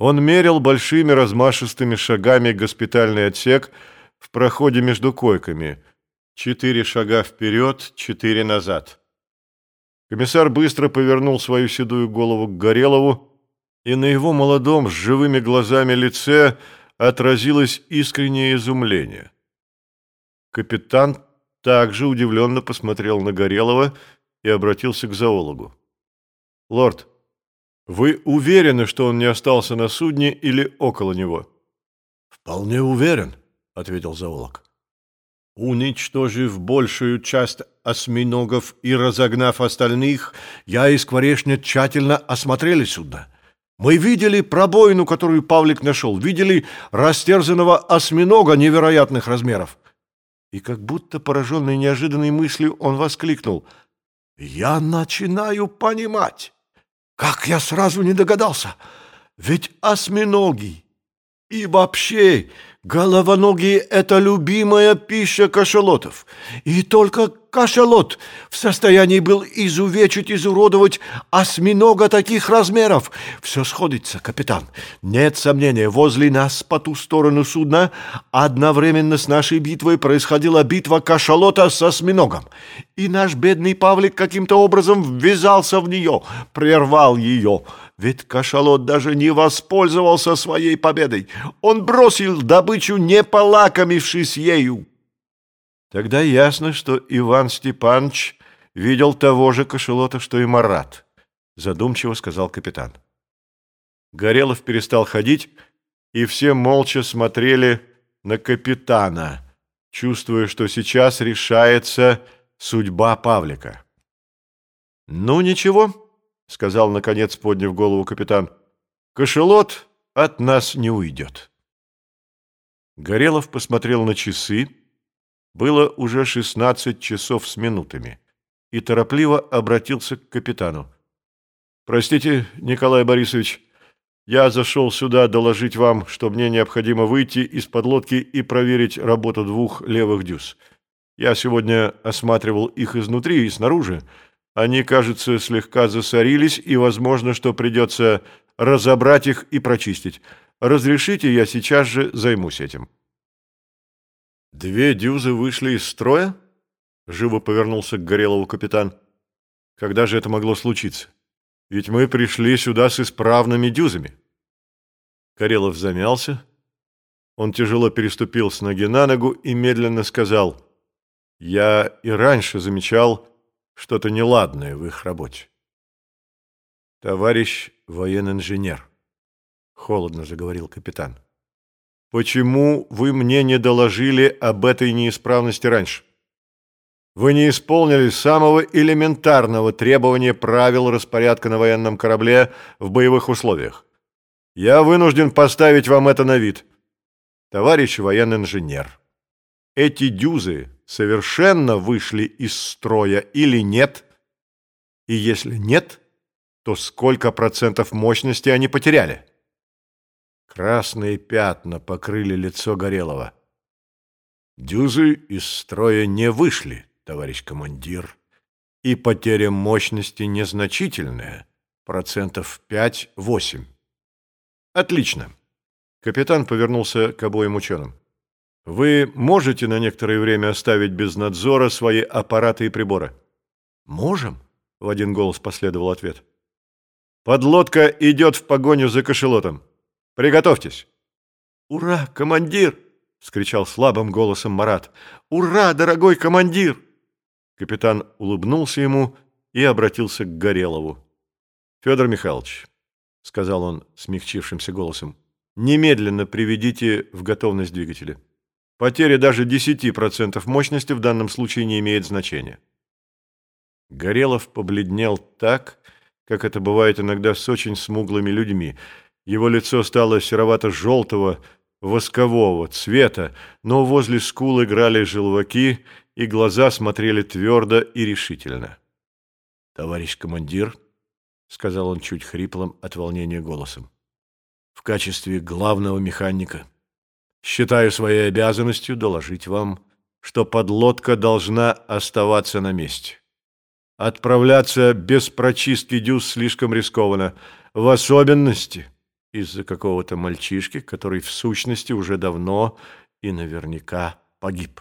Он мерил большими размашистыми шагами госпитальный отсек в проходе между койками. Четыре шага вперед, четыре назад. Комиссар быстро повернул свою седую голову к Горелову, и на его молодом, с живыми глазами лице отразилось искреннее изумление. Капитан также удивленно посмотрел на Горелова и обратился к зоологу. «Лорд, вы уверены, что он не остался на судне или около него?» «Вполне уверен», — ответил зоолог. Уничтожив большую часть осьминогов и разогнав остальных, я и Скворечня тщательно осмотрели судно. Мы видели пробоину, которую Павлик нашел, видели растерзанного осьминога невероятных размеров. И как будто пораженный неожиданной мыслью, он воскликнул. «Я начинаю понимать! Как я сразу не догадался! Ведь осьминоги и вообще головоногие — это любимая пища кашалотов. И только кашалот в состоянии был изувечить, изуродовать осьминога таких размеров. Все сходится, капитан. Нет сомнения, возле нас по ту сторону судна одновременно с нашей битвой происходила битва кашалота с осьминогом. И наш бедный Павлик каким-то образом ввязался в нее, прервал ее. Ведь кашалот даже не воспользовался своей победой. Он бросил добычу, не полакомившись ею. Тогда ясно, что Иван Степанович видел того же кашалота, что и Марат, задумчиво сказал капитан. Горелов перестал ходить, и все молча смотрели на капитана, чувствуя, что сейчас решается судьба Павлика. «Ну, ничего», — сказал, наконец, подняв голову капитан. «Кошелот от нас не уйдет». Горелов посмотрел на часы. Было уже шестнадцать часов с минутами. И торопливо обратился к капитану. «Простите, Николай Борисович, я зашел сюда доложить вам, что мне необходимо выйти из-под лодки и проверить работу двух левых дюз. Я сегодня осматривал их изнутри и снаружи, они, кажется, слегка засорились, и возможно, что придется разобрать их и прочистить. Разрешите, я сейчас же займусь этим». «Две дюзы вышли из строя?» — живо повернулся к Горелову капитан. «Когда же это могло случиться? Ведь мы пришли сюда с исправными дюзами». Горелов замялся. Он тяжело переступил с ноги на ногу и медленно сказал, «Я и раньше замечал, что-то неладное в их работе. «Товарищ военный-инженер», — холодно заговорил капитан, — «почему вы мне не доложили об этой неисправности раньше? Вы не исполнили самого элементарного требования правил распорядка на военном корабле в боевых условиях. Я вынужден поставить вам это на вид. Товарищ военный инженер, эти дюзы совершенно вышли из строя или нет? И если нет, то сколько процентов мощности они потеряли? Красные пятна покрыли лицо Горелого. Дюзы из строя не вышли, товарищ командир, и потеря мощности незначительная, процентов 5-8. Отлично. Капитан повернулся к обоим ученым. Вы можете на некоторое время оставить без надзора свои аппараты и приборы? Можем, в один голос последовал ответ. Подлодка идет в погоню за кошелотом. Приготовьтесь. Ура, командир! вскричал слабым голосом Марат. Ура, дорогой командир! Капитан улыбнулся ему и обратился к Горелову. Федор Михайлович, сказал он смягчившимся голосом, немедленно приведите в готовность двигатели. Потеря даже 10% мощности в данном случае не имеет значения. Горелов побледнел так, как это бывает иногда с очень смуглыми людьми. Его лицо стало серовато-желтого, воскового цвета, но возле скул играли желваки, и глаза смотрели твердо и решительно. «Товарищ командир», — сказал он чуть хриплым от волнения голосом, — «в качестве главного механика Считаю своей обязанностью доложить вам, что подлодка должна оставаться на месте. Отправляться без прочистки дюз слишком рискованно, в особенности, из-за какого-то мальчишки, который в сущности уже давно и наверняка погиб.